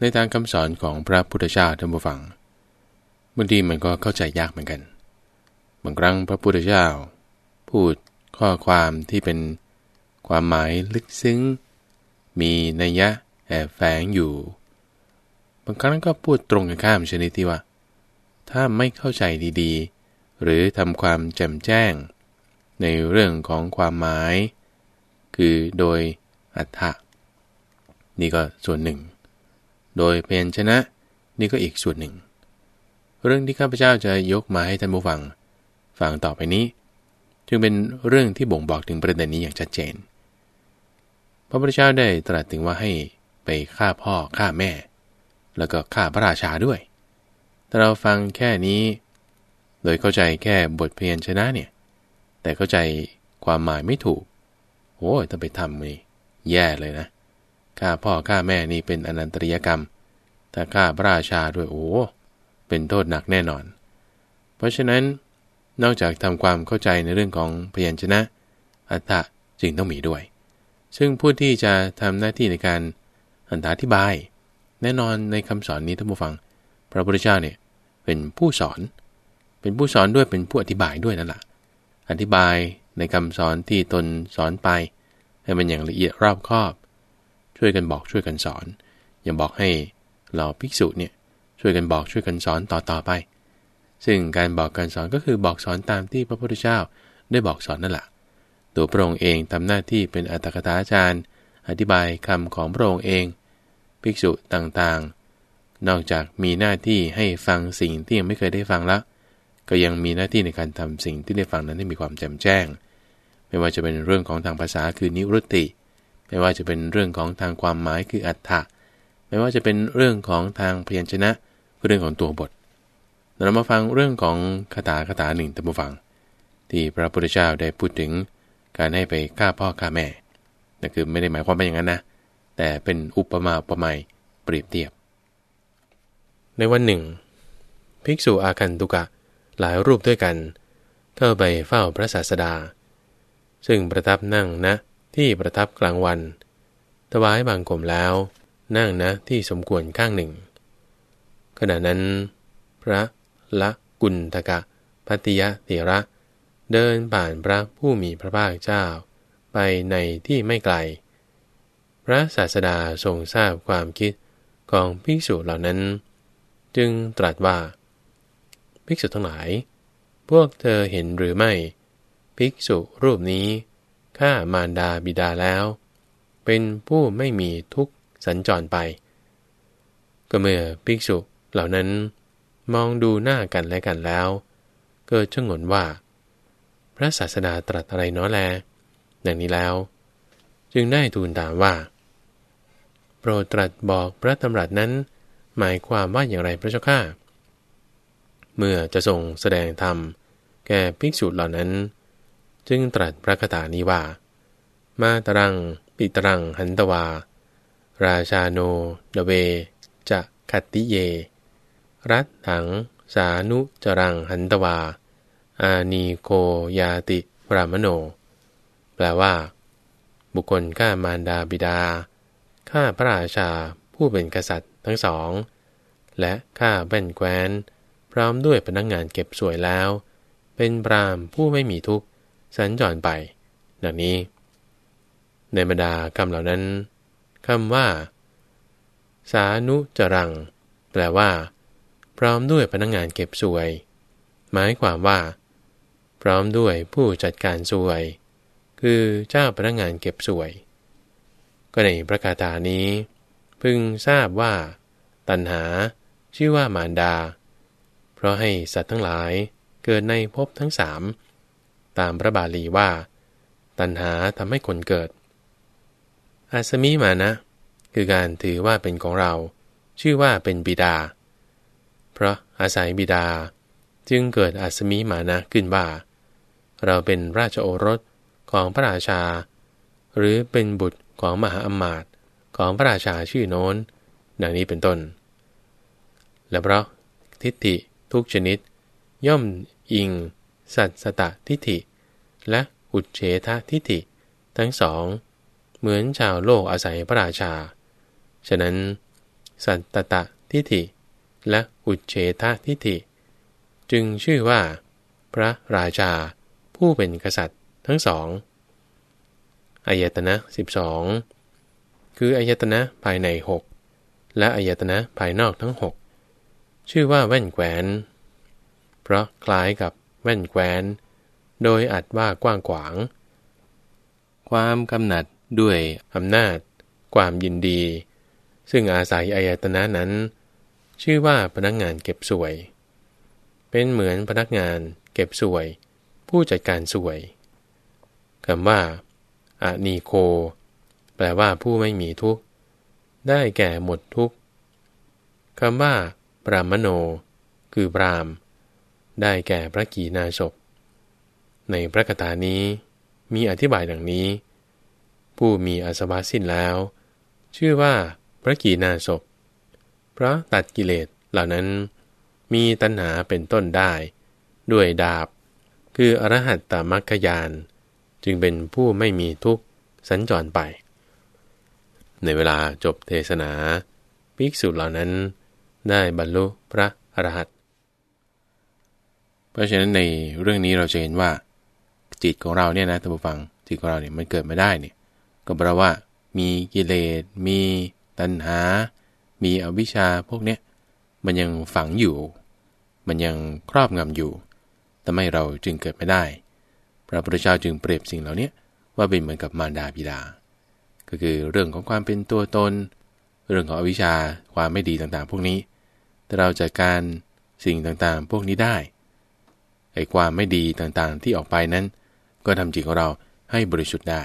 ในทางคำสอนของพระพุทธเจ้าท่านผู้ฟังบางทีมันก็เข้าใจยากเหมือนกัน บางครั้งพระพุทธเจ้า พูดข้อความที่เป็นความหมายลึกซึ้ง มีนัยยะแอบแฝงอยู่ บางครั้งก็พูดตรงกันข้ามชนิดที่ว่า ถ้าไม่เข้าใจดีๆ หรือทำความแจ่มแจ้ง ในเรื่องของความหมาย คือโดยอัฏฐะนี่ก็ส่วนหนึ่ง โดยเพนชนะนี่ก็อีกส่วนหนึ่ง เรื่องที่ข้าพเจ้าจะยกมาให้ท่านผู้ฟังฟังต่อไปนี้ จึงเป็นเรื่องที่บ่งบอกถึงประเด็นนี้อย่างชัดเจน พระพุทธเจ้าได้ตรัสถึงว่าให้ไปฆ่าพ่อฆ่าแม่ แล้วก็ฆ่าพระราชาด้วย แต่เราฟังแค่นี้ โดยเข้าใจแค่บทเพียนชนะเนี่ย แต่เข้าใจความหมายไม่ถูกโอ้ยถ้าไปทำนี่แย่เลยนะ ฆ่าพ่อฆ่าแม่นี่เป็นอนันตริยกรรม ถ้าฆ่าพระราชาด้วยโอ้ เป็นโทษหนักแน่นอน เพราะฉะนั้น นอกจากทำความเข้าใจในเรื่องของพยัญชนะ อัตตะจึงต้องมีด้วย ซึ่งผู้ที่จะทำหน้าที่ในการอธิบาย แน่นอนในคำสอนนี้ท่านผู้ฟัง พระพุทธเจ้าเนี่ยเป็นผู้สอน เป็นผู้สอนด้วยเป็นผู้อธิบายด้วยนั่นแหละอธิบายในคำสอนที่ตนสอนไป ให้มันอย่างละเอียดรอบคอบ ช่วยกันบอกช่วยกันสอน อย่าบอกให้เราภิกษุเนี่ยช่วยกันบอกช่วยกันสอนต่อต่อไป ซึ่งการบอกการสอนก็คือบอกสอนตามที่พระพุทธเจ้าได้บอกสอนนั่นแหละตัวพระองค์เองทำหน้าที่เป็นอัตถกถาจารย์ อธิบายคำของพระองค์เอง ภิกษุต่างๆ นอกจากมีหน้าที่ให้ฟังสิ่งที่ยังไม่เคยได้ฟังล้วก็ยังมีหน้าที่ในการทำสิ่งที่ได้ฟังนั้นให้มีความแจ่มแจ้ง ไม่ว่าจะเป็นเรื่องของทางภาษาคือนิรุตติ ไม่ว่าจะเป็นเรื่องของทางความหมายคืออัฏฐะไม่ว่าจะเป็นเรื่องของทางพยัญชนะคือเรื่องของตัวบท เรามาฟังเรื่องของคาถาคาถาหนึ่งตัมฟัง ที่พระพุทธเจ้าได้พูดถึงการให้ไปฆ่าพ่อฆ่าแม่นั่นคือไม่ได้หมายความว่าอย่างนั้นนะ แต่เป็นอุปมาอุปไมยเปรียบเทียบ ในวันหนึ่ง ภิกษุอาคันตุกะหลายรูปด้วยกัน เข้าไปเฝ้าพระศาสดา ซึ่งประทับนั่งนะ ที่ประทับกลางวัน ถวายบางกลมแล้ว นั่งนะที่สมควรข้างหนึ่ง ขณะนั้น พระละกุณทกะพัติยะเถระ เดินผ่านพระผู้มีพระภาคเจ้า ไปในที่ไม่ไกล พระศาสดาทรงทราบความคิดของภิกษุเหล่านั้น จึงตรัสว่า ภิกษุทั้งหลาย พวกเธอเห็นหรือไม่ ภิกษุรูปนี้ ฆ่ามารดาบิดาแล้ว เป็นผู้ไม่มีทุกข์สัญจรไป ก็เมื่อภิกษุเหล่านั้นมองดูหน้ากันและกันแล้ว เกิดชงนว่า พระศาสดาตรัสอะไรน้อแลดังนี้แล้ว จึงได้ทูลถามว่า โปรดตรัสบอกพระธรรมรัตนั้น หมายความว่าอย่างไรพระเจ้าข้าเมื่อจะทรงแสดงธรรมแก่ภิกษุเหล่านั้น จึงตรัสพระคาถานี้ว่า มาตรัง ปิตรังหันตวา ราชาโนเดเว จะขัตติเย รัตถัง สานุจรังหันตวา อานีโคยาติปรามโน แปลว่า บุคคลฆ่ามารดาบิดาฆ่าพระราชาผู้เป็นกษัตริย์ทั้งสอง และฆ่าแบ่นแคว้น พร้อมด้วยพนักงงานเก็บสวยแล้ว เป็นปรามผู้ไม่มีทุกข์ สัญจรไป ดังนี้ ในบรรดาคำเหล่านั้นคำว่า สานุจรัง แปลว่า พร้อมด้วยพนักงงานเก็บสวย หมายความว่า พร้อมด้วยผู้จัดการสวย คือเจ้าพนักงงานเก็บสวย ก็ในประกาศานี้ พึงทราบว่า ตัณหาชื่อว่ามารดา เพราะให้สัตว์ทั้งหลายเกิดในภพทั้งสาม ตามพระบาลีว่า ตัณหาทำให้คนเกิด อาสมิมานะ คือการถือว่าเป็นของเรา ชื่อว่าเป็นบิดา เพราะอาศัยบิดา จึงเกิดอาสมิมานะขึ้นว่า เราเป็นราชโอรสของพระราชา หรือเป็นบุตรของมหาอมาตย์ของพระราชาชื่อโน้น ดังนี้เป็นต้น และเพราะทิฏฐิทุกชนิด ย่อมอิง สัตสตทิฏฐิ และอุเฉททิฏฐิ ทั้งสอง เหมือนชาวโลกอาศัยพระราชา ฉะนั้น สัตตตะทิฏฐิ และอุเฉททิฏฐิ จึงชื่อว่า พระราชาผู้เป็นกษัตริย์ทั้งสองอายตนะ 12 คืออายตนะภายใน 6 และอายตนะภายนอกทั้ง 6 ชื่อว่าแว่นแควน เพราะคล้ายกับแว่นแควน โดยอัดว่ากว้างขวาง ความกำหนัดด้วยอำนาจ ความยินดี ซึ่งอาศัยอายตนะนั้น ชื่อว่าพนักงานเก็บสวย เป็นเหมือนพนักงานเก็บสวย ผู้จัดการสวยคำว่าอานีโค แปลว่าผู้ไม่มีทุกข์ ได้แก่หมดทุกข์คำว่าปรามโน คือปราม ได้แก่พระกีนาศพ ในพระคาถานี้มีอธิบายดังนี้ ผู้มีอาสวะสิ้นแล้ว ชื่อว่าพระกีนาศพเพราะตัดกิเลสเหล่านั้นมีตัณหาเป็นต้นได้ ด้วยดาบ คืออรหัตตมัคคยาน จึงเป็นผู้ไม่มีทุกข์สัญจรไป ในเวลาจบเทศนาภิกษุเหล่านั้นได้บรรลุพระอรหัตเพราะฉะนั้นในเรื่องนี้เราจะเห็นว่า จิตของเราเนี่ยนะท่านผู้ฟังจิตของเราเนี่ยมันเกิดมาได้เนี่ยก็แปลว่า มีกิเลสมีตัณหา มีอวิชชาพวกเนี้ยมันยังฝังอยู่ มันยังครอบงำอยู่ทำไมเราจึงเกิดไม่ได้ พระพุทธเจ้าจึงเปรียบสิ่งเหล่านี้ว่าเป็นเหมือนกับมารดาบิดา ก็คือเรื่องของความเป็นตัวตน เรื่องของอวิชชาความไม่ดีต่างๆ พวกนี้แต่เราจัดการสิ่งต่างๆ พวกนี้ได้ไอ้ความไม่ดีต่างๆที่ออกไปนั้น ก็ทำจิตของเราให้บริสุทธิ์ได้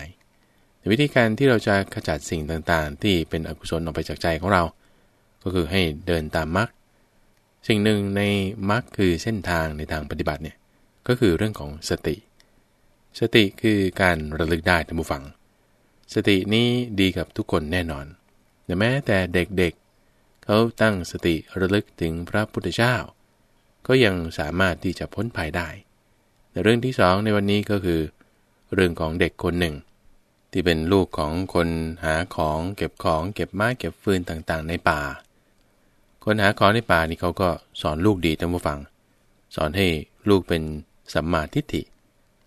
วิธีการที่เราจะขจัดสิ่งต่างๆ ที่เป็นอกุศลออกไปจากใจของเรา ก็คือให้เดินตามมรรคสิ่งหนึ่งในมรรคคือเส้นทางในทางปฏิบัติเนี่ยก็คือเรื่องของสติ สติคือการระลึกได้ท่านผู้ฟัง สตินี้ดีกับทุกคนแน่นอนแต่แม้แต่เด็กๆ เขาตั้งสติระลึกถึงพระพุทธเจ้า ก็ยังสามารถที่จะพ้นภัยได้ แต่เรื่องที่สองในวันนี้ก็คือ เรื่องของเด็กคนหนึ่ง ที่เป็นลูกของคนหาของเก็บของเก็บไม้เก็บฟืนต่างๆ ในป่า คนหาของในป่านี่เขาก็สอนลูกดีท่านผู้ฟัง สอนให้ลูกเป็นสัมมาทิฏฐิ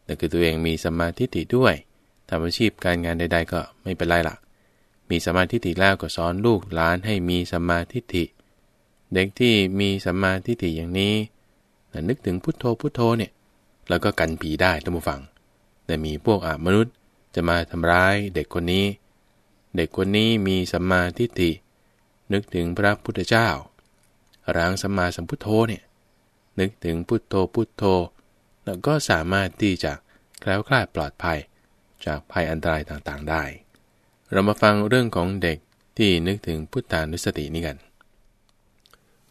แต่คือตัวเองมีสัมมาทิฏฐิด้วยทำอาชีพการงานใด ๆ ก็ไม่เป็นไรละ่ะ มีสัมมาทิฏฐิแล้วก็สอนลูกหลานให้มีสัมมาทิฏฐิ เด็กที่มีสัมมาทิฏฐิอย่างนี้นึกถึงพุทโธพุทโธเนี่ย แล้วก็กันผีได้ท่านผู้ฟัง แต่มีพวกอามนุษย์จะมาทำร้ายเด็กคนนี้ เด็กคนนี้มีสัมมาทิฏฐิ นึกถึงพระพุทธเจ้ารังสัมมาสัมพุทโธเนี่ย นึกถึงพุทโธพุทโธ แล้วก็สามารถที่จะแคล้วคลาดปลอดภัยจากภัยอันตรายต่างๆได้ เรามาฟังเรื่องของเด็กที่นึกถึงพุทธานุสตินี้กัน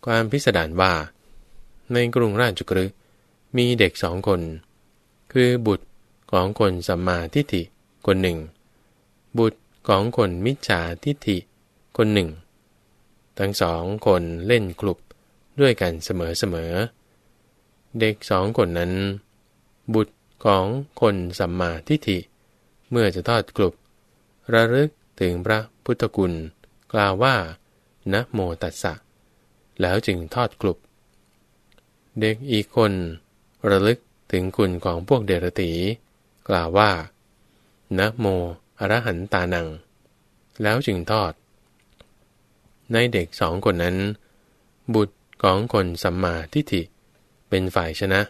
ความพิสดารว่า ในกรุงราชกฤห์ มีเด็กสองคน คือบุตรของคนสัมมาทิฏฐิคนหนึ่ง บุตรของคนมิจฉาทิฏฐิคนหนึ่ง ทั้งสองคนเล่นคลุบด้วยกันเสมอๆ เด็กสองคนนั้น บุตรของคนสัมมาทิฏฐิ เมื่อจะทอดกลุบระลึกถึงพระพุทธกุล กล่าวว่า นะโมตัสสะ แล้วจึงทอดกลุบเด็กอีกคน ระลึกถึงคุณของพวกเดรตีกล่าวว่า นะโมอรหันตานัง แล้วจึงทอด ในเด็กสองคนนั้น บุตรของคนสัมมาทิฏฐิเป็นฝ่ายชนะ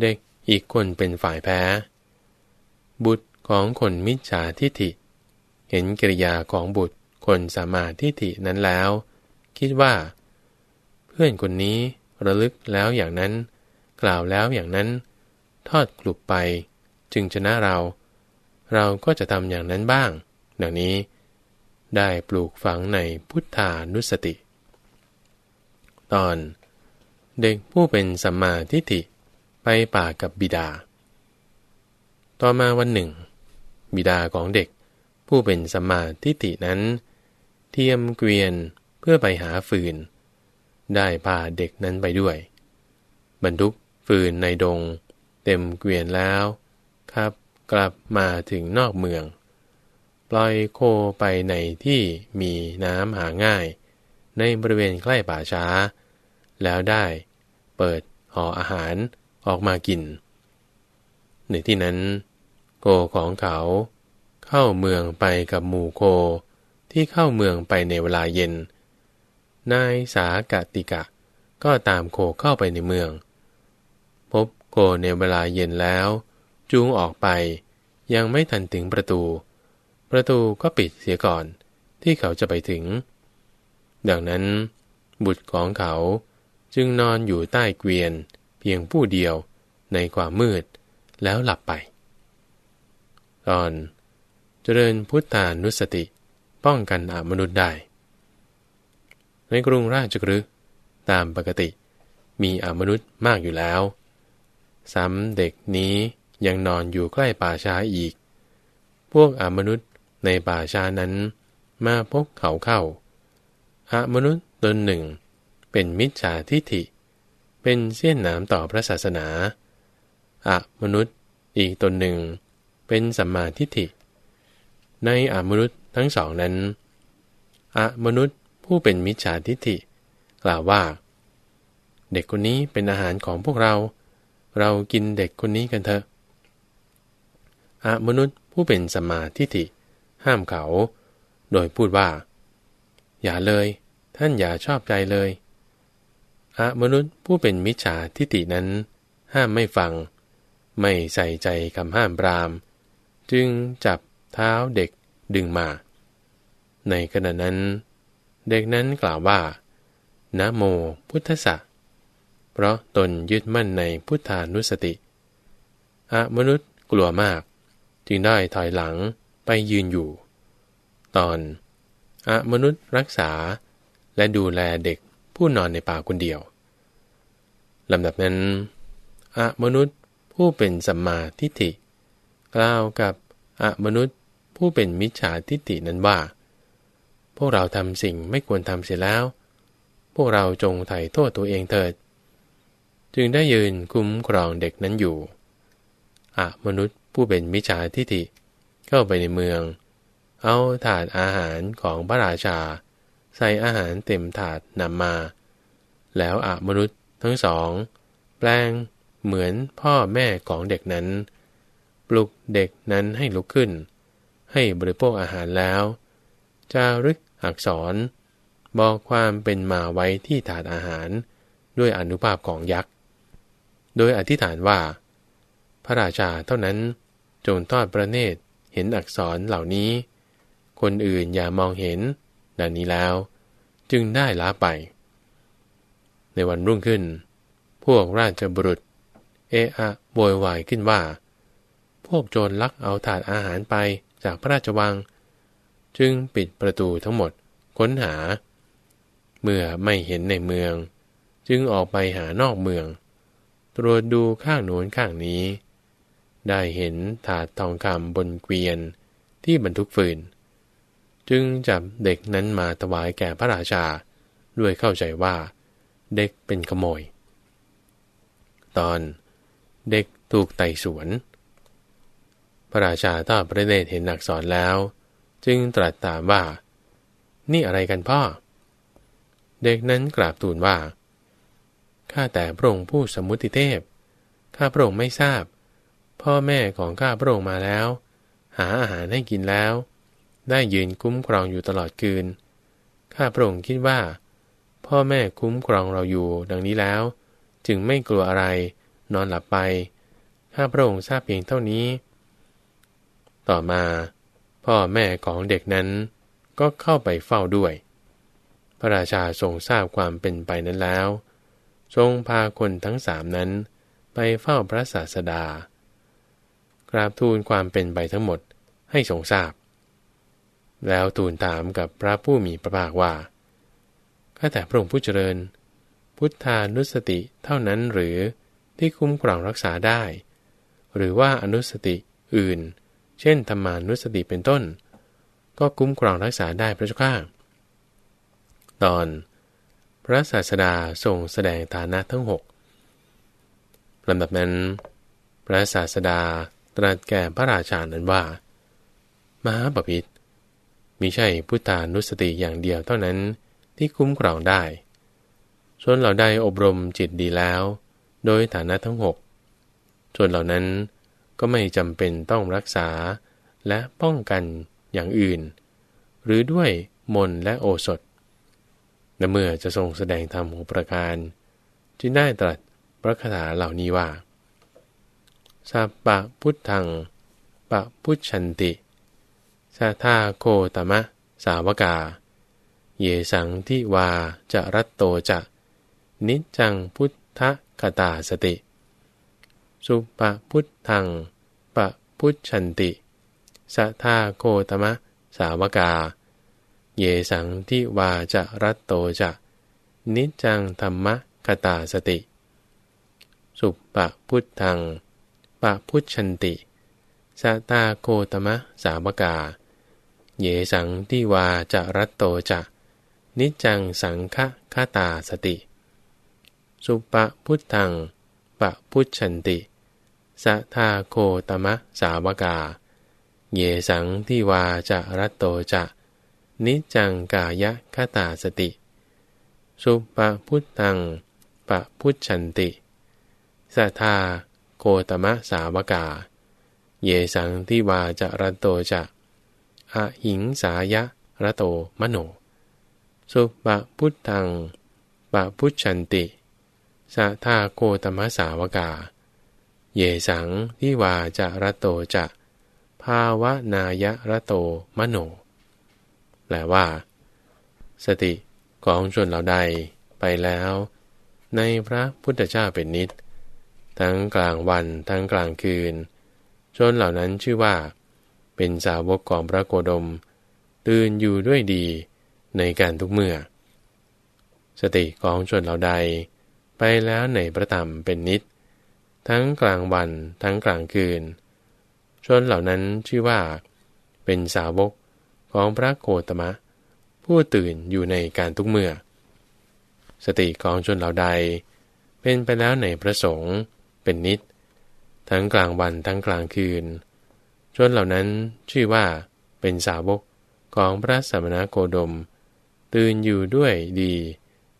เด็กอีกคนเป็นฝ่ายแพ้ บุตรของคนมิจฉาทิฏฐิ เห็นกิริยาของบุตรคนสัมมาทิฏฐินั้นแล้ว คิดว่า เพื่อนคนนี้ระลึกแล้วอย่างนั้น กล่าวแล้วอย่างนั้น ทอดกลุบไป จึงชนะเรา เราก็จะทำอย่างนั้นบ้าง ดังนี้ ได้ปลูกฝังในพุทธานุสติ ตอน เด็กผู้เป็นสัมมาทิฏฐิไปป่ากับบิดา ต่อมาวันหนึ่ง บิดาของเด็กผู้เป็นสัมมาทิฏฐินั้น เทียมเกวียนเพื่อไปหาฟืน ได้พาเด็กนั้นไปด้วย บรรทุก ฟืนในดง เต็มเกวียนแล้วครับกลับมาถึงนอกเมือง ปล่อยโคไปในที่มีน้ำหาง่าย ในบริเวณใกล้ป่าช้า แล้วได้เปิดห่ออาหารออกมากิน ในที่นั้นโกของเขาเข้าเมืองไปกับหมู่โคที่เข้าเมืองไปในเวลาเย็น นายสากติกะก็ตามโคเข้าไปในเมือง โคในเวลาเย็นแล้ว จูงออกไป ยังไม่ทันถึงประตู ประตูก็ปิดเสียก่อนที่เขาจะไปถึง ดังนั้น บุตรของเขาจึงนอนอยู่ใต้เกวียน เพียงผู้เดียวในความมืดแล้วหลับไป ตอนเจริญพุทธานุสติป้องกันอมนุษย์ได้ ในกรุงราชกฤห์ตามปกติมีอมนุษย์มากอยู่แล้ว ซ้ำเด็กนี้ยังนอนอยู่ใกล้ป่าช้าอีก พวกอมนุษย์ในป่าช้านั้นมาพบเขาเข้าอมนุษย์ตนหนึ่ง เป็นมิจฉาทิฐิ เป็นเสี้ยนหนามต่อพระศาสนาอะมนุษย์อีกตนหนึ่ง เป็นสัมมาทิฏฐิ ในอมนุษย์ทั้งสองนั้นอะมนุษย์ผู้เป็นมิจฉาทิฏฐิ กล่าวว่า เด็กคนนี้เป็นอาหารของพวกเรา เรากินเด็กคนนี้กันเถอะอะมนุษย์ผู้เป็นสัมมาทิฏฐิห้ามเขา โดยพูดว่า อย่าเลย ท่านอย่าชอบใจเลยอะมนุษย์ผู้เป็นมิจฉาทิฏฐินั้น ห้ามไม่ฟัง ไม่ใส่ใจคำห้ามปราม จึงจับเท้าเด็กดึงมา ในขณะนั้น เด็กนั้นกล่าวว่านะโมพุทธะ เพราะตนยึดมั่นในพุทธานุสติอะมนุษย์กลัวมาก จึงได้ถอยหลังไปยืนอยู่ ตอนอะมนุษย์รักษา และดูแลเด็กผู้นอนในป่าคนเดียวลำดับนั้นอะมนุษย์ผู้เป็นสัมมาทิฏฐิกล่าวกับอะมนุษย์ผู้เป็นมิจฉาทิฏฐินั้นว่า พวกเราทำสิ่งไม่ควรทำเสียแล้ว พวกเราจงไถ่โทษตัวเองเถิด จึงได้ยืนคุ้มครองเด็กนั้นอยู่อะมนุษย์ผู้เป็นมิจฉาทิฏฐิเข้าไปในเมือง เอาถาดอาหารของพระราชา ใส่อาหารเต็มถาดนำมา แล้วอะมนุษย์ทั้งสอง แปลงเหมือนพ่อแม่ของเด็กนั้น ปลุกเด็กนั้นให้ลุกขึ้น ให้บริโภคอาหารแล้วจะรึกอักษร บอกความเป็นมาไว้ที่ถาดอาหารด้วยอนุภาพของยักษ์ โดยอธิษฐานว่า พระราชาเท่านั้นจงทอดพระเนตรเห็นอักษรเหล่านี้ คนอื่นอย่ามองเห็นดังนี้แล้ว จึงได้ลาไป ในวันรุ่งขึ้น พวกราชบุรุษ เอะอะโวยวายขึ้นว่า พวกโจรลักเอาถาดอาหารไปจากพระราชวัง จึงปิดประตูทั้งหมดค้นหา เมื่อไม่เห็นในเมือง จึงออกไปหานอกเมือง ตรวจดูข้างโน้นข้างนี้ ได้เห็นถาดทองคำบนเกวียนที่บรรทุกฟืน จึงจับเด็กนั้นมาถวายแก่พระราชา ด้วยเข้าใจว่า เด็กเป็นขโมย ตอนเด็กถูกไต่สวน พระราชาทอดพระเนตรเห็นอักษรแล้ว จึงตรัสถามว่า นี่อะไรกันพ่อ เด็กนั้นกราบทูลว่า ข้าแต่พระองค์ผู้สมุติเทพ ข้าพระองค์ไม่ทราบ พ่อแม่ของข้าพระองค์มาแล้ว หาอาหารให้กินแล้ว ได้ยืนคุ้มครองอยู่ตลอดคืน ข้าพระองค์คิดว่า พ่อแม่คุ้มครองเราอยู่ดังนี้แล้ว จึงไม่กลัวอะไร นอนหลับไป ข้าพระองค์ทราบเพียงเท่านี้ ต่อมา พ่อแม่ของเด็กนั้น ก็เข้าไปเฝ้าด้วย พระราชาทรงทราบความเป็นไปนั้นแล้ว ทรงพาคนทั้งสามนั้น ไปเฝ้าพระศาสดา กราบทูลความเป็นไปทั้งหมดให้ทรงทราบ แล้วทูลถามกับพระผู้มีพระภาคว่าข้าแต่พระองค์ผู้เจริญ พุทธานุสติเท่านั้นหรือที่คุ้มครองรักษาได้ หรือว่าอนุสติอื่น เช่นธรรมานุสติเป็นต้น ก็คุ้มครองรักษาได้พระเจ้าข้าตอน พระศาสดาทรงแสดงฐานะทั้งหกลำดับนั้น พระศาสดาตรัสแก่พระราชานั้นว่า มหาปพิธมิใช่พุทธานุสติอย่างเดียวเท่านั้นที่คุ้มครองได้ส่วนเราได้อบรมจิตดีแล้ว โดยฐานะทั้งหกส่วนเหล่านั้นก็ไม่จำเป็นต้องรักษาและป้องกันอย่างอื่น หรือด้วยมนและโอสถ และเมื่อจะทรงแสดงธรรมหกประการ จึงได้ตรัสพระคาถาเหล่านี้ว่าสัพปะพุทธังปะพุชันติสัทธาโคตมะ สาวกา เยสังที่วาจะรัตโตจะนิจังพุทธคตาสติ สุปะพุทธังปะพุชันติสัทธาโคตมะ สาวกา เยสังที่วาจะรัตโตจะ นิจังธรรมะคตาสติ สุปะพุทธังปะพุชันติสัตาโคตมะสาวกา เยสังที่วาจะรัตโตจะ นิจังสังฆคตาสติ สุปะพุทธังปะพุชันติสัทาโคตมะสาวกา เยสังที่วาจะรัตโตจะ นิจังกายะคตาสติ สุปะพุทธังปะพุชันติสัทาโคตมะสาวกา เยสังที่วาจะรัตโตจะอะหิงสายะระโตมโน สุปะพุทธังปะพุชันติสัทาโกตมะสาวกา เยสังที่วาจะระโตจะภาวนายะระโตมโน ลว่า สติของชนเหล่าใดไปแล้ว ในพระพุทธเจ้าเป็นนิด ทั้งกลางวันทั้งกลางคืน ชนเหล่านั้นชื่อว่า เป็นสาวกของพระโกดม ตื่นอยู่ด้วยดีในการทุกเมื่อ สติของชนเหล่าใด ไปแล้วในพระธรรมเป็นนิด ทั้งกลางวันทั้งกลางคืน ชนเหล่านั้นชื่อว่า เป็นสาวก ของพระโคตมะ ผู้ตื่นอยู่ในการทุกเมื่อ สติของชนเหล่าใด เป็นไปแล้วในพระสงฆ์เป็นนิด ทั้งกลางวันทั้งกลางคืน ชนเหล่านั้นชื่อว่าเป็นสาวกของพระสมณโคดม ตื่นอยู่ด้วยดี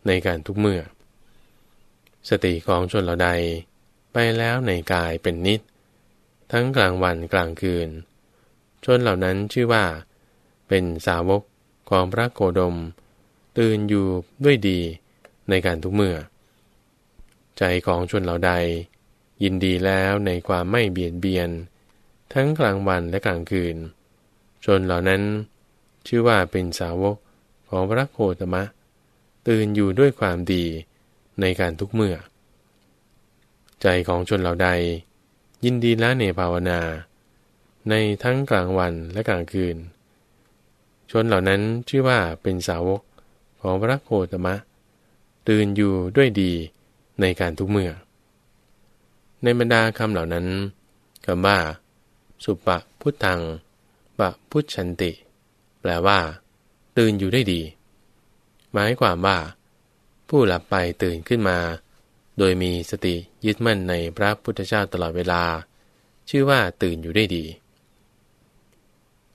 ในการทุกเมื่อ สติของชนเหล่าใดไปแล้วในกายเป็นนิด ทั้งกลางวันกลางคืน ชนเหล่านั้นชื่อว่า เป็นสาวกของพระโคดม ตื่นอยู่ด้วยดีในการทุกเมื่อ ใจของชนเหล่าใด ยินดีแล้วในความไม่เบียดเบียน ทั้งกลางวันและกลางคืน ชนเหล่านั้น ชื่อว่าเป็นสาวกของพระโคตมะ ตื่นอยู่ด้วยความดีในการทุกเมื่อ ใจของชนเหล่าใด ยินดีละในภาวนา ในทั้งกลางวันและกลางคืน ชนเหล่านั้นชื่อว่าเป็นสาวกของพระโคตมะ ตื่นอยู่ด้วยดีในการทุกเมื่อ ในบรรดาคำเหล่านั้นคำว่า สุปะพุทธังปะพุทชันติ แปลว่า ตื่นอยู่ได้ดี หมายความว่า ผู้หลับไปตื่นขึ้นมา โดยมีสติยึดมั่นในพระพุทธเจ้าตลอดเวลา ชื่อว่าตื่นอยู่ได้ดี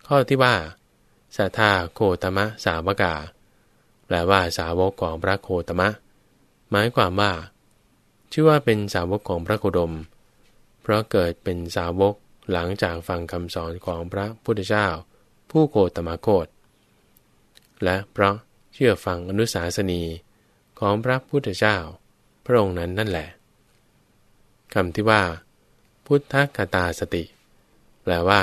ข้อที่ว่า สัทธาโคตมะสาวกา แปลว่าสาวกของพระโคตมะ หมายความว่า ชื่อว่าเป็นสาวกของพระโคดม เพราะเกิดเป็นสาวกหลังจากฟังคำสอนของพระพุทธเจ้า ผู้โคตมะโคตและเพราะเชื่อฟังอนุสาสนีของพระพุทธเจ้า พระองค์นั้นนั่นแหละคำที่ว่า พุทธคตาสติ แปลว่า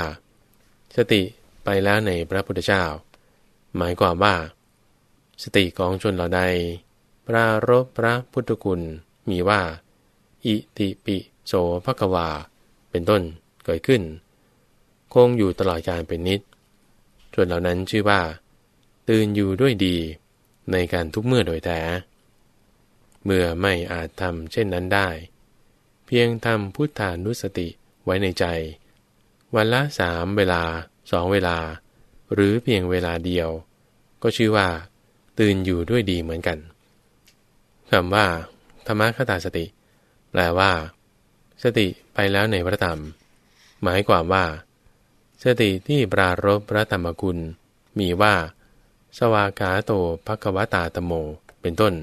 สติ ไปแล้วในพระพุทธเจ้า หมายความว่า สติของชนเหล่าใด ปรารบพระพุทธคุณมีว่า อิติปิโสภควา เป็นต้นเกิดขึ้น คงอยู่ตลอดการเป็นนิดชนเหล่านั้นชื่อว่า ตื่นอยู่ด้วยดีในการทุกเมื่อโดยแท้เมื่อไม่อาจทำเช่นนั้นได้ เพียงทำพุทธานุสติไว้ในใจ วันละสามเวลา สองเวลา หรือเพียงเวลาเดียว ก็ชื่อว่า ตื่นอยู่ด้วยดีเหมือนกันคำว่า ธรรมคตาสติ แปลว่า สติไปแล้วในพระธรรม หมายความว่า สติที่ปรารบพระธรรมกุลมีว่า สวากาโตภควตาตโม เป็นต้น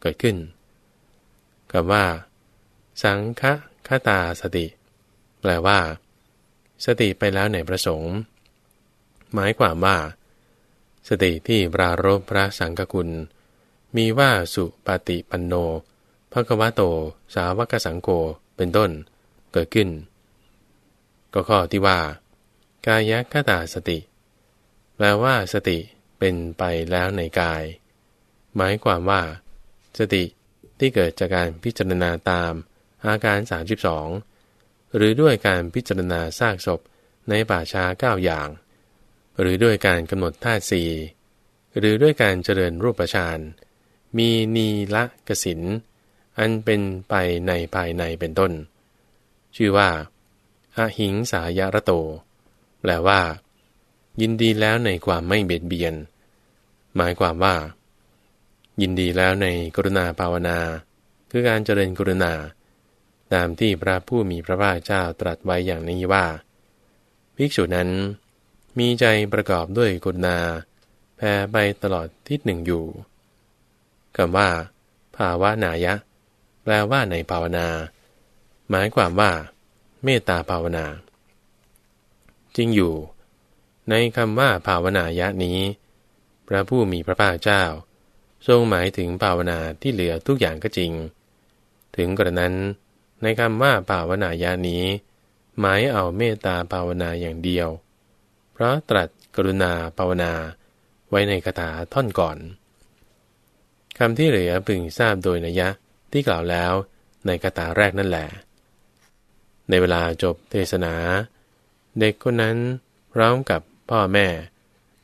เกิดขึ้นกับว่า สังฆคตาสติ แปลว่า สติไปแล้วในประสงค์ หมายความว่า สติที่ปรารบพระสังฆคุณ มีว่าสุปฏิปันโนภควะโต สาวกสังโฆเป็นต้นเกิดขึ้น ก็ข้อที่ว่า กายคตาสติ แปลว่าสติเป็นไปแล้วในกาย หมายความว่า สติที่เกิดจากการพิจารณาตามอาการ 32 หรือด้วยการพิจารณาซากศพในป่าชาเก้าอย่าง หรือด้วยการกำหนดธาตุสีหรือด้วยการเจริญรูปฌานมีนีละกสินอันเป็นไปในภายในเป็นต้น ชื่อว่าอาหิงสายารโต แปลว่า ยินดีแล้วในความไม่เบียดเบียน หมายความว่า ยินดีแล้วในกรุณาภาวนา คือการเจริญกรุณา ตามที่พระผู้มีพระภาคเจ้าตรัสไว้อย่างนี้ว่า ภิกษุนั้น มีใจประกอบด้วยกุณาแผ่ไปตลอดทิศหนึ่งอยู่คำว่า ภาวะนายะ แปลว่าในภาวนา หมายความว่า เมตตาภาวนา จริงอยู่ ในคำว่าภาวนายะนี้ พระผู้มีพระภาคเจ้า ทรงหมายถึงภาวนาที่เหลือทุกอย่างก็จริง ถึงกระนั้น ในคำว่าภาวนายะนี้ หมายเอาเมตตาภาวนาอย่างเดียว พราะตรัสกรุณาภาวนา ไว้ในคาถาท่อนก่อนคำที่เหลือพึงทราบโดยนัยะที่กล่าวแล้วในคาถาแรกนั่นแหละ ในเวลาจบเทศนา เด็กคนนั้นร้อมกับพ่อแม่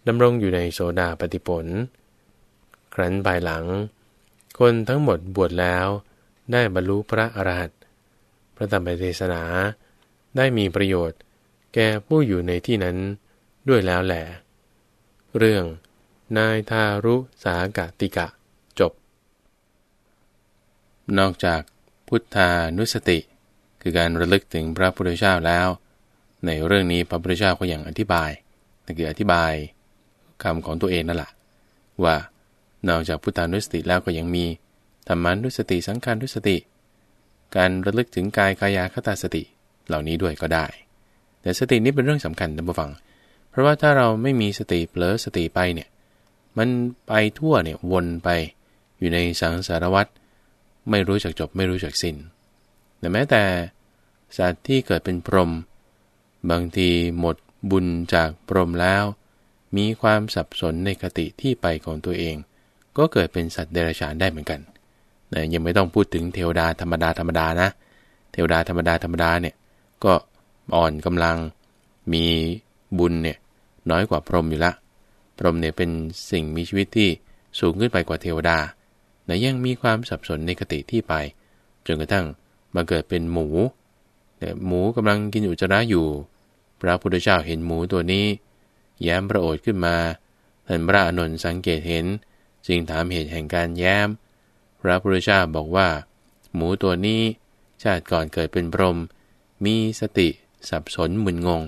ดำรงอยู่ในโสดาปฏิผล ครั้นภายหลัง คนทั้งหมดบวชแล้วได้บรรลุพระอรหันต์พระธรรมเทศนาได้มีประโยชน์แก่ผู้อยู่ในที่นั้น ด้วยแล้วแหละเรื่อง นายทารุสากติกะ จบ นอกจากพุทธานุสติ คือการระลึกถึงพระพุทธเจ้าแล้ว ในเรื่องนี้พระพุทธเจ้าก็ยังอธิบายนั่นคืออธิบายคำของตัวเองนั่นแหละว่านอกจากพุทธานุสติแล้วก็ยังมีธรรมานุสติสังขารนุสติ การระลึกถึงกายกายาคตาสติเหล่านี้ด้วยก็ได้ แต่สตินี้เป็นเรื่องสำคัญนะผู้ฟัง เพราะว่าถ้าเราไม่มีสติเผลอสติไปเนี่ย มันไปทั่วเนี่ยวนไปอยู่ในสังสารวัฏไม่รู้จักจบไม่รู้จักสิน้นแต่แม้แต่สัตว์ที่เกิดเป็นพรหมบางทีหมดบุญจากพรหมแล้ว มีความสับสนในคติที่ไปของตัวเอง ก็เกิดเป็นสัตว์เดรัจฉานได้เหมือนกันแต่ยังไม่ต้องพูดถึงเทวดาธรรมดาธรรมดานะ เทวดาธรรมดาธรรมดาเนี่ยก็อ่อนกำลังมีบุญเนี่ย น้อยกว่าพรหมอยู่ละ พรหมเนี่ยเป็นสิ่งมีชีวิตที่สูงขึ้นไปกว่าเทวดาแต่ยังมีความสับสนในคติที่ไป จนกระทั่งมาเกิดเป็นหมูแต่หมูกำลังกินอุจจาระอยู่ พระพุทธเจ้าเห็นหมูตัวนี้ แย้มพระโอษขึ้นมาท่านพระอนุนสังเกตเห็น จึงถามเหตุแห่งการแย้ม พระพุทธเจ้าบอกว่า หมูตัวนี้ชาติก่อนเกิดเป็นพรหมมีสติสับสนมึนงง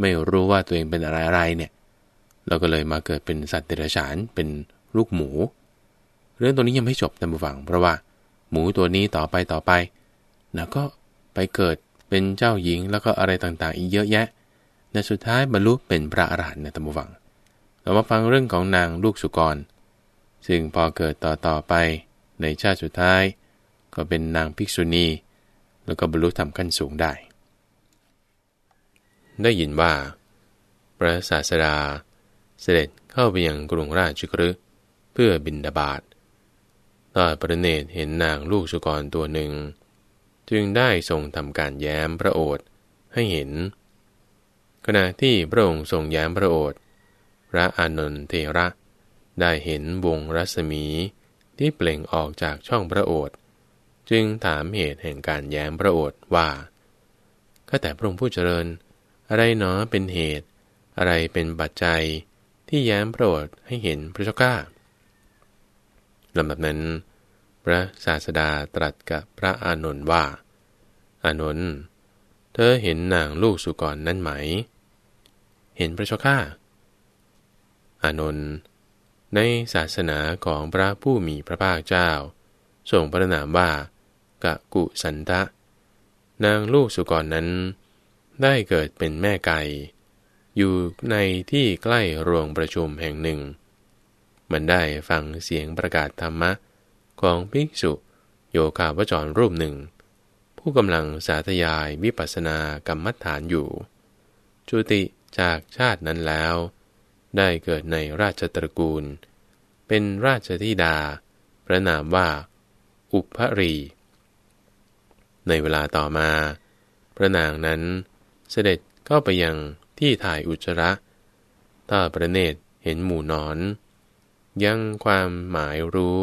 ไม่รู้ว่าตัวเองเป็นอะไรอะไรเนี่ย เราก็เลยมาเกิดเป็นสัตว์เดรัจฉานเป็นลูกหมู เรื่องตัวนี้ยังไม่จบนะบุฟัง เพราะว่า หมูตัวนี้ต่อไปต่อไปนะก็ไปเกิดเป็นเจ้าหญิงแล้วก็อะไรต่างๆ อีกเยอะแยะในสุดท้ายบรรลุเป็นพระอรหันต์นะท่านผู้ฟัง เรามาฟังเรื่องของนางลูกสุกร ซึ่งพอเกิดต่อต่อไปในชาติสุดท้าย ก็เป็นนางภิกษุณี แล้วก็บรรลุธรรมขั้นสูงได้ ได้ยินว่า พระศาสดาเสด็จเข้าไปยังกรุงราชกฤห์เพื่อบินดาบาตทอดประเนตรเห็นนางลูกสุกรตัวหนึ่ง จึงได้ทรงทำการแย้มพระโอษฐ์ให้เห็น ขณะที่พระองค์ทรงแย้มพระโอษฐ์พระอานนท์เทระได้เห็นวงรัศมีที่เปล่งออกจากช่องพระโอษฐ์จึงถามเหตุแห่งการแย้มพระโอษฐ์ว่าข้าแต่พระองค์ผู้เจริญ อะไรเนาะเป็นเหตุ อะไรเป็นปัจจัย ที่แย้มโอษฐ์ให้เห็นพระเจ้าข้าลำดับนั้น พระศาสดาตรัสกับพระอานนท์ว่า อานนท์เธอเห็นนางลูกสุกรนั้นไหม เห็นพระเจ้าข้าอานนท์ในศาสนาของพระผู้มีพระภาคเจ้าทรงพระนามว่ากะกุสันทะนางลูกสุกรนั้น ได้เกิดเป็นแม่ไก่ อยู่ในที่ใกล้โรงประชุมแห่งหนึ่ง มันได้ฟังเสียงประกาศธรรมะของภิกษุโยคาวจรรูปหนึ่ง ผู้กำลังสาธยายวิปัสสนากรรมฐานอยู่ จุติจากชาตินั้นแล้ว ได้เกิดในราชตระกูล เป็นราชธิดา พระนามว่า อุปรี ในเวลาต่อมา พระนางนั้น เสด็จเข้าไปยังที่ถ่ายอุจจระ ถ้าประเนตเห็นหมู่นอน ยังความหมายรู้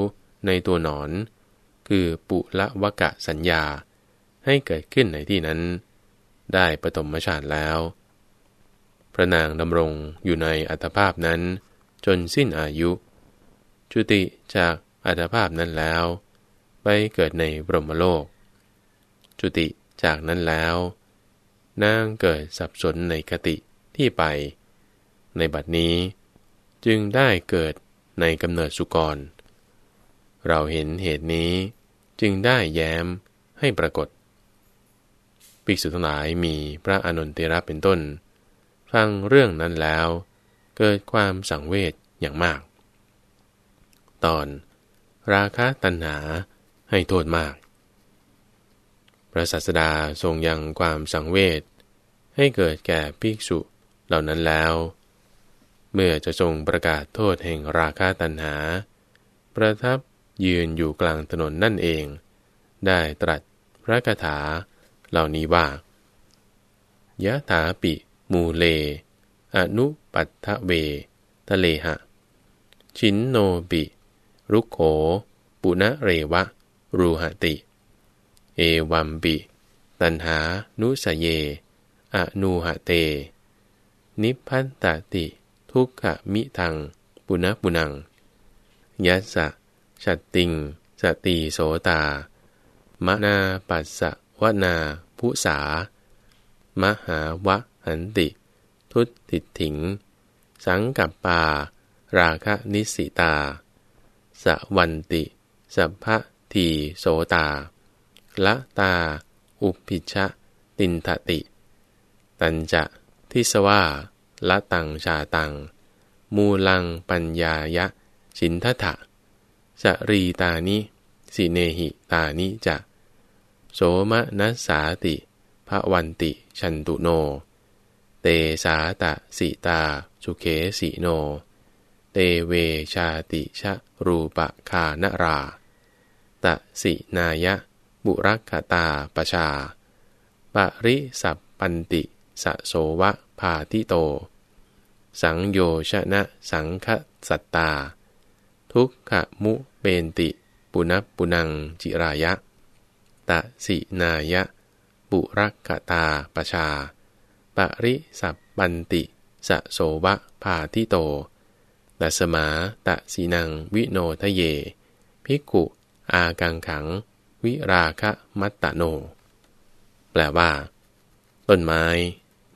ในตัวหนอน คือปุละวกะสัญญาให้เกิดขึ้นในที่นั้น ได้ปฐมฌานแล้ว พระนางดำรงอยู่ในอัตภาพนั้น จนสิ้นอายุ จุติจากอัตภาพนั้นแล้ว ไปเกิดในบรมโลก จุติจากนั้นแล้ว นางเกิดสับสนในกติที่ไป ในบัดนี้ จึงได้เกิดในกำเนิดสุกร เราเห็นเหตุนี้จึงได้แย้มให้ปรากฏภิกษุทั้งหลายมีพระอนุนเตระเป็นต้น ฟังเรื่องนั้นแล้ว เกิดความสังเวชอย่างมาก ตอน ราคะตัณหาให้โทษมาก ระศาสดาทรงยังความสังเวชให้เกิดแก่ภิกษุเหล่านั้นแล้ว เมื่อจะทรงประกาศโทษแห่งราคะตัณหา ประทับยืนอยู่กลางถนนนั่นเอง ได้ตรัสพระคาถาเหล่านี้ว่ายะถาปิ มูเล อนุปัตทะเว ทะเลหะ ชินโนปิรุโข ปุณะเรวะ รูหติ เอวัมปิ ตันหา นุสเย อนูหะเต นิพพันตติ ทุกขมิทัง ปุณปุนัง ยัสสะชัตติง สติโสตามนาปัสสะวนาผู้สา มหาวะหันติ ทุติถิง สังกับปา ราคะนิสิตา สวันติ สัพพะทีโสตา ละตา อุปิชะ ตินทติ ตันจะทิสว่าละตังชาตัง มูลังปัญญายะ ชินทถะสรีตานิสิเนหิตานิจะโสมนัสสาติภวันติชันตุโน เตสาตะสิตาสุเขสิโน เตเวชาติชะรูปะคานรา ตะสินายะ บุรักขตาปชาปริสัพปันติสะโสวะพาทิโต สังโยชนะสังคสัตตา ทุกขมุเบนติ ปุณปุนังจิรายะ ตะสินายะปุรักขตาปชาปริสับบันติสะโสวะพาทิโตตัสมาตะสีนังวิโนทะเยภิกุ อากังขัง วิราคะมัตตโน แปลว่า ต้นไม้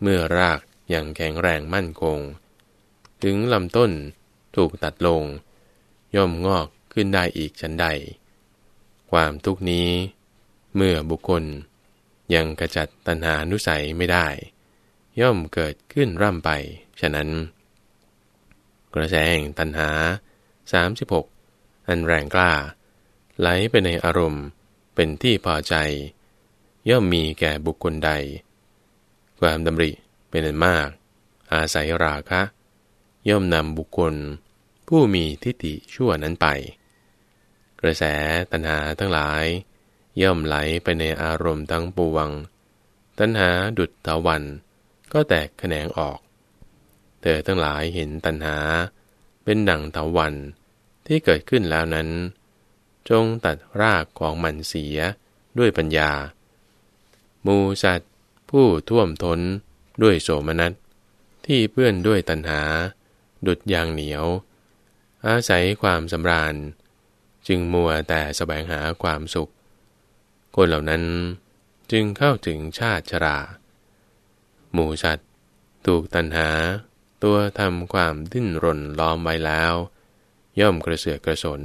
เมื่อรากยังแข็งแรงมั่นคง ถึงลำต้นถูกตัดลง ย่อมงอกขึ้นได้อีกชั้นใด ความทุกนี้ เมื่อบุคคลยังกระจัดตัณหานุสัยไม่ได้ ย่อมเกิดขึ้นร่ำไป ฉะนั้น กระแสแห่งตัณหา 36 อันแรงกล้า ไหลไปในอารมณ์ เป็นที่พอใจ ย่อมมีแก่บุคคลใด ความดำริเป็นอันมาก อาศัยราคะ ย่อมนำบุคคล ผู้มีทิฏฐิชั่วนั้นไป กระแสตัณหาทั้งหลาย ย่อมไหลไปในอารมณ์ทั้งปวง ตัณหาดุจตะวัน ก็แตกแขนงออก เธอทั้งหลายเห็นตัณหาเป็นดั่งตะวันที่เกิดขึ้นแล้วนั้น จงตัดรากของมันเสียด้วยปัญญา มูสัตว์ ผู้ท่วมท้นด้วยโสมนัส ที่เปื้อนด้วยตัณหา ดุดยางเหนียว อาศัยความสำราญ จึงมัวแต่แสวงหาความสุข คนเหล่านั้นจึงเข้าถึงชาติชรา หมูสัตว์ ถูกตันหา ตัวทำความดิ้นรนล้อมไว้แล้ว ย่อมกระเสือกกระสน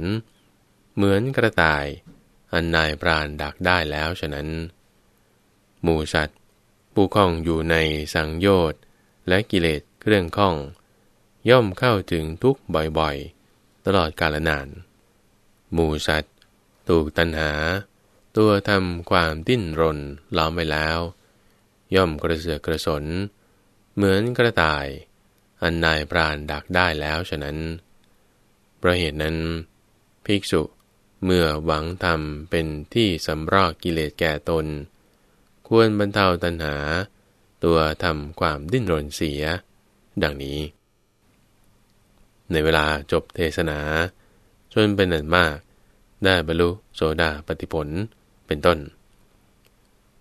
เหมือนกระต่าย อันนายปราณดักได้แล้วฉะนั้น หมูสัตว์ผู้คล้องอยู่ในสังโยชน์และกิเลสเครื่องข้อง ย่อมเข้าถึงทุกบ่อยๆ ตลอดกาลนาน หมูสัตว์ถูกตัณหา ตัวทำความดิ้นรนล้อมไว้แล้ว ย่อมกระเสือกกระสน เหมือนกระต่าย อันนายปราณดักได้แล้วฉะนั้นเพราะเหตุนั้น ภิกษุ เมื่อหวังทำเป็นที่สำรอกกิเลสแก่ตน ควรบรรเทาตัณหา ตัวทำความดิ้นรนเสีย ดังนี้ ในเวลาจบเทศนา จนเป็นอันมาก ได้บรรลุโสดาปฏิผลเป็นต้น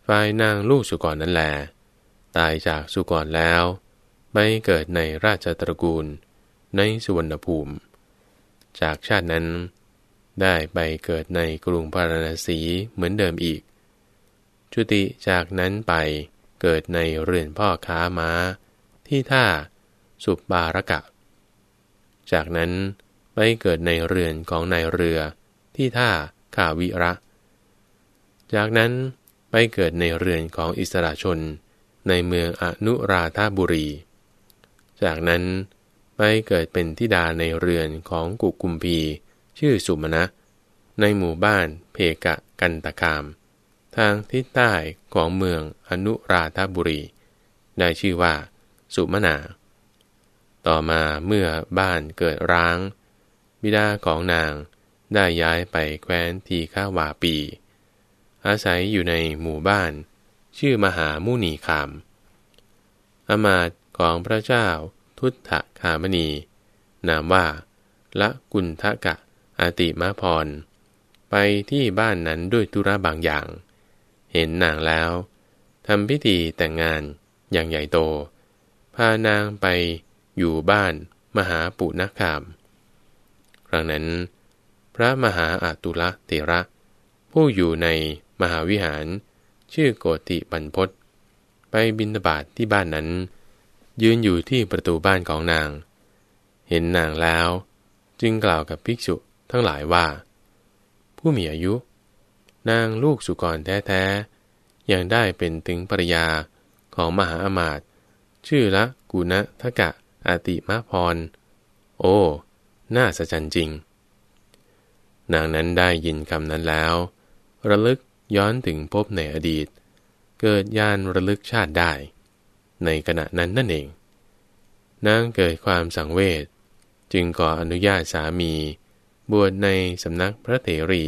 ฝ่ายนางลูกสุกรนั้นแล ตายจากสุกรแล้วไปเกิดในราชตระกูลในสุวรรณภูมิ จากชาตินั้น ได้ไปเกิดในกรุงพาราณสีเหมือนเดิมอีก จุติจากนั้นไปเกิดในเรือนพ่อค้าม้า ที่ท่าสุบบารกะ จากนั้นไปเกิดในเรือนของนายเรือที่ท่าขาวิระ จากนั้นไปเกิดในเรือนของอิสระชนในเมืองอนุราธาบุรี จากนั้นไปเกิดเป็นทิดาในเรือนของกุกุมพี ชื่อสุมาณะในหมู่บ้านเพกะกันตะคาม ทางทิศใต้ของเมืองอนุราธาบุรี ได้ชื่อว่า สุมนา ต่อมาเมื่อบ้านเกิดร้าง บิดาของนางได้ย้ายไปแคว้นทีฆาวาปี อาศัยอยู่ในหมู่บ้าน ชื่อมหามุนีคาม อมาตของพระเจ้าทุตถคามณี นามว่าละกุณทกะ อาติมาพร ไปที่บ้านนั้นด้วยธุระบางอย่าง เห็นนางแล้วทำพิธีแต่งงานอย่างใหญ่โต พานางไปอยู่บ้านมหาปุณคาม ครั้งนั้น พระมหาอาตุละเตระ ผู้อยู่ในมหาวิหาร ชื่อโกติบรรพศไปบินบาตทที่บ้านนั้น ยืนอยู่ที่ประตูบ้านของนาง เห็นนางแล้ว จึงกล่าวกับภิกษุ ทั้งหลายว่า ผู้มีอายุ นางลูกสุกรแท้ๆ ยังได้เป็นถึงปริยาของมหาอมาตย์ชื่อละกุณทกะอาติมาพร โอ้ น่าสะใจจริง นางนั้นได้ยินคำนั้นแล้ว ระลึกย้อนถึงพบในอดีต เกิดญาณระลึกชาติได้ ในขณะนั้นนั่นเองนางเกิดความสังเวชจึงขออนุญาตสามี บวชในสำนักพระเถรี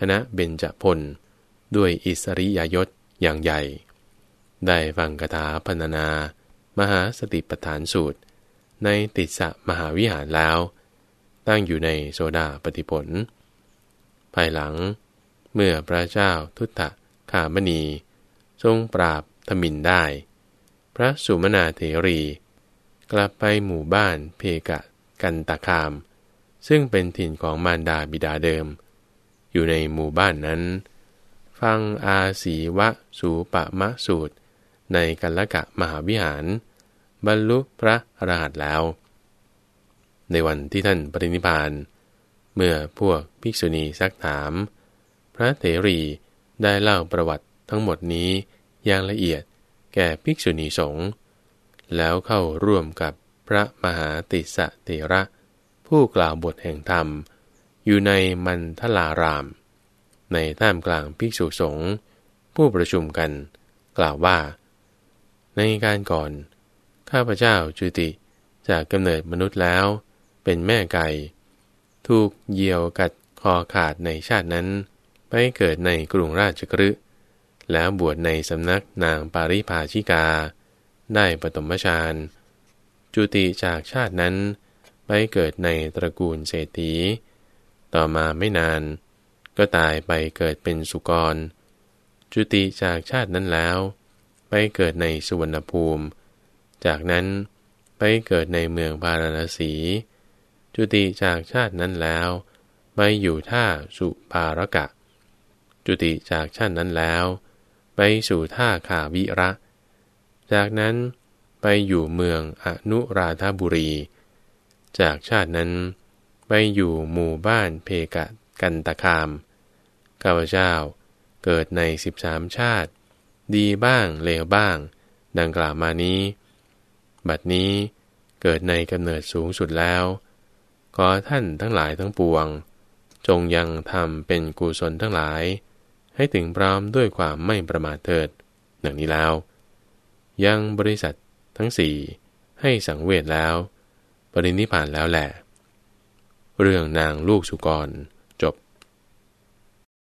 คณะเบญจพล ด้วยอิสริยยศอย่างใหญ่ ได้ฟังคาถาพรรณนา มหาสติปัฏฐานสูตร ในติสะมหาวิหารแล้ว ตั้งอยู่ในโซดาปฏิผล ภายหลัง เมื่อพระเจ้าทุตตะขามณี ทรงปราบทมินได้ พระสุมนาเถรี กลับไปหมู่บ้านเพกะกันตะคาม ซึ่งเป็นถิ่นของมารดาบิดาเดิม อยู่ในหมู่บ้านนั้น ฟังอาศีวะสูปะมะสูตร ในกัลกะมหาวิหาร บรรลุพระอรหันต์แล้ว ในวันที่ท่านปรินิพานเมื่อพวกภิกษุณีซักถาม พระเถรีได้เล่าประวัติทั้งหมดนี้อย่างละเอียดแก่ภิกษุณีสงฆ์แล้วเข้าร่วมกับพระมหาติสะเถระ ผู้กล่าวบทแห่งธรรม อยู่ในมันทลาราม ในท่ามกลางภิกษุสงฆ์ผู้ประชุมกันกล่าวว่า ในการก่อน ข้าพเจ้าจุติจากกำเนิดมนุษย์แล้ว เป็นแม่ไก่ถูกเหยี่ยวกัดคอขาดในชาตินั้น ไปเกิดในกรุงราชกฤห์แล้วบวชในสำนักนางปาริภาชิกา ได้ปฐมฌานจุติจากชาตินั้น ไปเกิดในตระกูลเศรษฐี ต่อมาไม่นาน ก็ตายไปเกิดเป็นสุกร จุติจากชาตินั้นแล้ว ไปเกิดในสุวรรณภูมิ จากนั้นไปเกิดในเมืองพาราณสี จุติจากชาตินั้นแล้วไปอยู่ท่าสุภารกะ จุติจากชาตินั้นแล้ว ไปสู่ท่าขาวิระ จากนั้นไปอยู่เมืองอนุราธาบุรี จากชาตินั้น ไปอยู่หมู่บ้านเพกะกันตะคาม ข้าพเจ้าเกิดในสิบสามชาติ ดีบ้างเลวบ้าง ดังกล่าวมานี้ บัดนี้เกิดในกำเนิดสูงสุดแล้ว ขอท่านทั้งหลายทั้งปวง จงยังทำเป็นกุศลทั้งหลาย ให้ถึงพร้อมด้วยความไม่ประมาทเถิดดังนี้แล้ว ยังบริษัททั้งสี่ให้สังเวชแล้ว ปรินิพานแล้วแหละเรื่องนางลูกสุกร